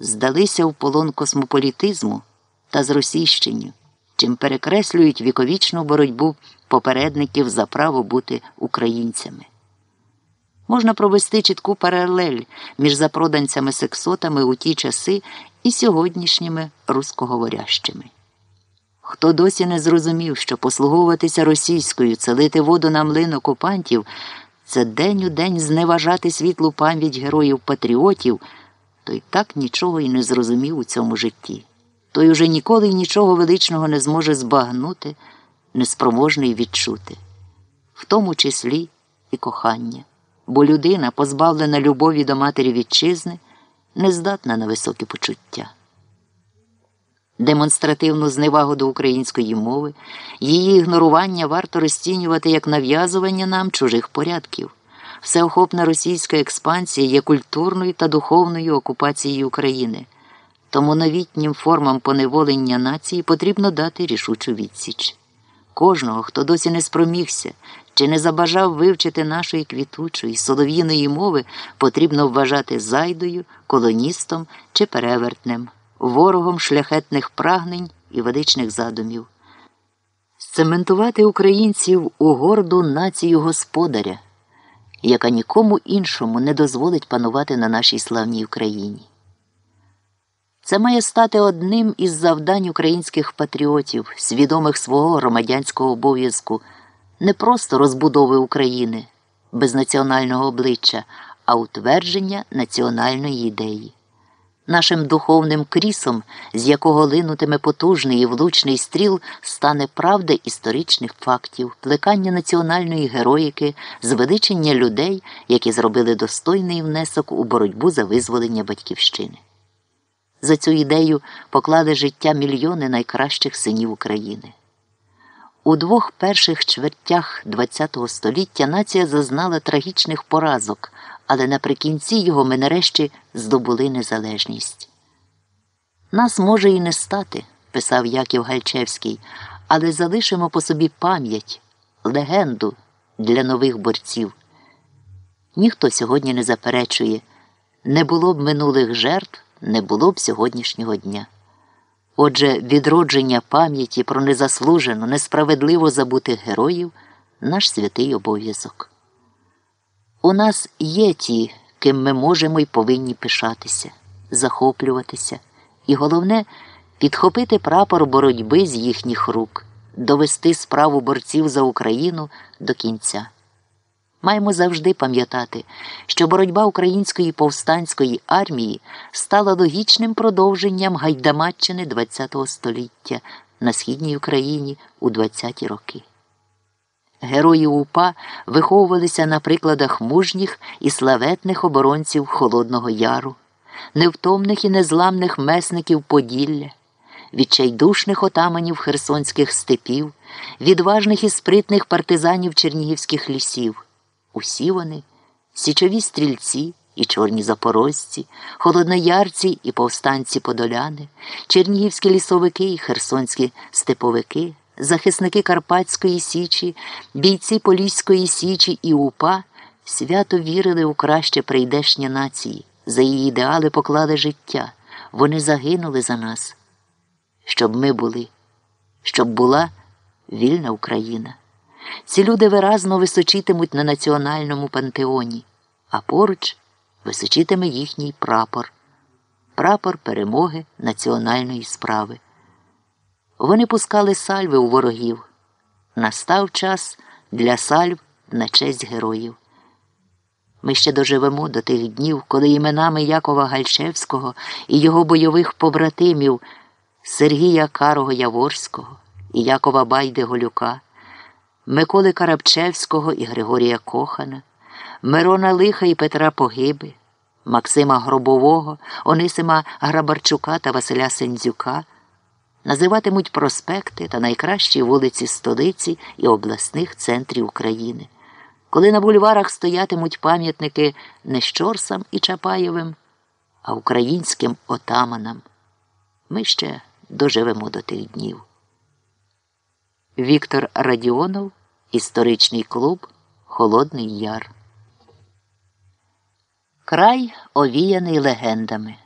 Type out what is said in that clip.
здалися в полон космополітизму та зросійщенню, чим перекреслюють віковічну боротьбу попередників за право бути українцями. Можна провести чітку паралель між запроданцями-сексотами у ті часи і сьогоднішніми рускоговорящими. Хто досі не зрозумів, що послуговуватися російською, це лити воду на млин окупантів, це день у день зневажати світлу пам'ять героїв патріотів, той так нічого і не зрозумів у цьому житті. Той уже ніколи й нічого величного не зможе збагнути, неспроможний відчути, в тому числі і кохання, бо людина, позбавлена любові до матері вітчизни, не здатна на високі почуття демонстративну зневагу до української мови, її ігнорування варто розцінювати як нав'язування нам чужих порядків. Всеохопна російська експансія є культурною та духовною окупацією України. Тому новітнім формам поневолення нації потрібно дати рішучу відсіч. Кожного, хто досі не спромігся чи не забажав вивчити нашої квітучої, солов'їної мови, потрібно вважати зайдою, колоністом чи перевертнем ворогом шляхетних прагнень і величних задумів, сцементувати українців у горду націю господаря, яка нікому іншому не дозволить панувати на нашій славній Україні. Це має стати одним із завдань українських патріотів, свідомих свого громадянського обов'язку, не просто розбудови України без національного обличчя, а утвердження національної ідеї нашим духовним крісом, з якого линутиме потужний і влучний стріл, стане правда історичних фактів, плекання національної героїки, звеличення людей, які зробили достойний внесок у боротьбу за визволення батьківщини. За цю ідею поклали життя мільйони найкращих синів України. У двох перших чвертях ХХ століття нація зазнала трагічних поразок, але наприкінці його ми нарешті здобули незалежність. Нас може і не стати, писав Яків Гальчевський, але залишимо по собі пам'ять, легенду для нових борців. Ніхто сьогодні не заперечує, не було б минулих жертв, не було б сьогоднішнього дня. Отже, відродження пам'яті про незаслужено, несправедливо забутих героїв наш святий обов'язок. У нас є ті, ким ми можемо і повинні пишатися, захоплюватися, і головне підхопити прапор боротьби з їхніх рук, довести справу борців за Україну до кінця. Маємо завжди пам'ятати, що боротьба української повстанської армії стала логічним продовженням гайдамаччини ХХ століття на східній Україні у 20-ті роки. Герої УПА виховувалися на прикладах мужніх і славетних оборонців Холодного Яру, невтомних і незламних месників Поділля, відчайдушних отаманів херсонських степів, відважних і спритних партизанів чернігівських лісів. Усі вони січові стрільці і чорні запорожці, холодноярці і повстанці подоляни, чернігівські лісовики і херсонські степовики захисники Карпатської Січі, бійці Поліської Січі і УПА свято вірили у краще прийдешнє нації, за її ідеали поклали життя. Вони загинули за нас, щоб ми були, щоб була вільна Україна. Ці люди виразно височитимуть на національному пантеоні, а поруч височитиме їхній прапор, прапор перемоги національної справи. Вони пускали сальви у ворогів. Настав час для сальв на честь героїв. Ми ще доживемо до тих днів, коли іменами Якова Гальчевського і його бойових побратимів Сергія Карого Яворського і Якова Байди Голюка, Миколи Карабчевського і Григорія Кохана, Мирона Лиха і Петра Погиби, Максима Гробового, Онисима Грабарчука та Василя Сендзюка називатимуть проспекти та найкращі вулиці столиці і обласних центрів України, коли на бульварах стоятимуть пам'ятники не Щорсам і Чапаєвим, а українським отаманам. Ми ще доживемо до тих днів. Віктор Радіонов, історичний клуб Холодний Яр. Край овіяний легендами.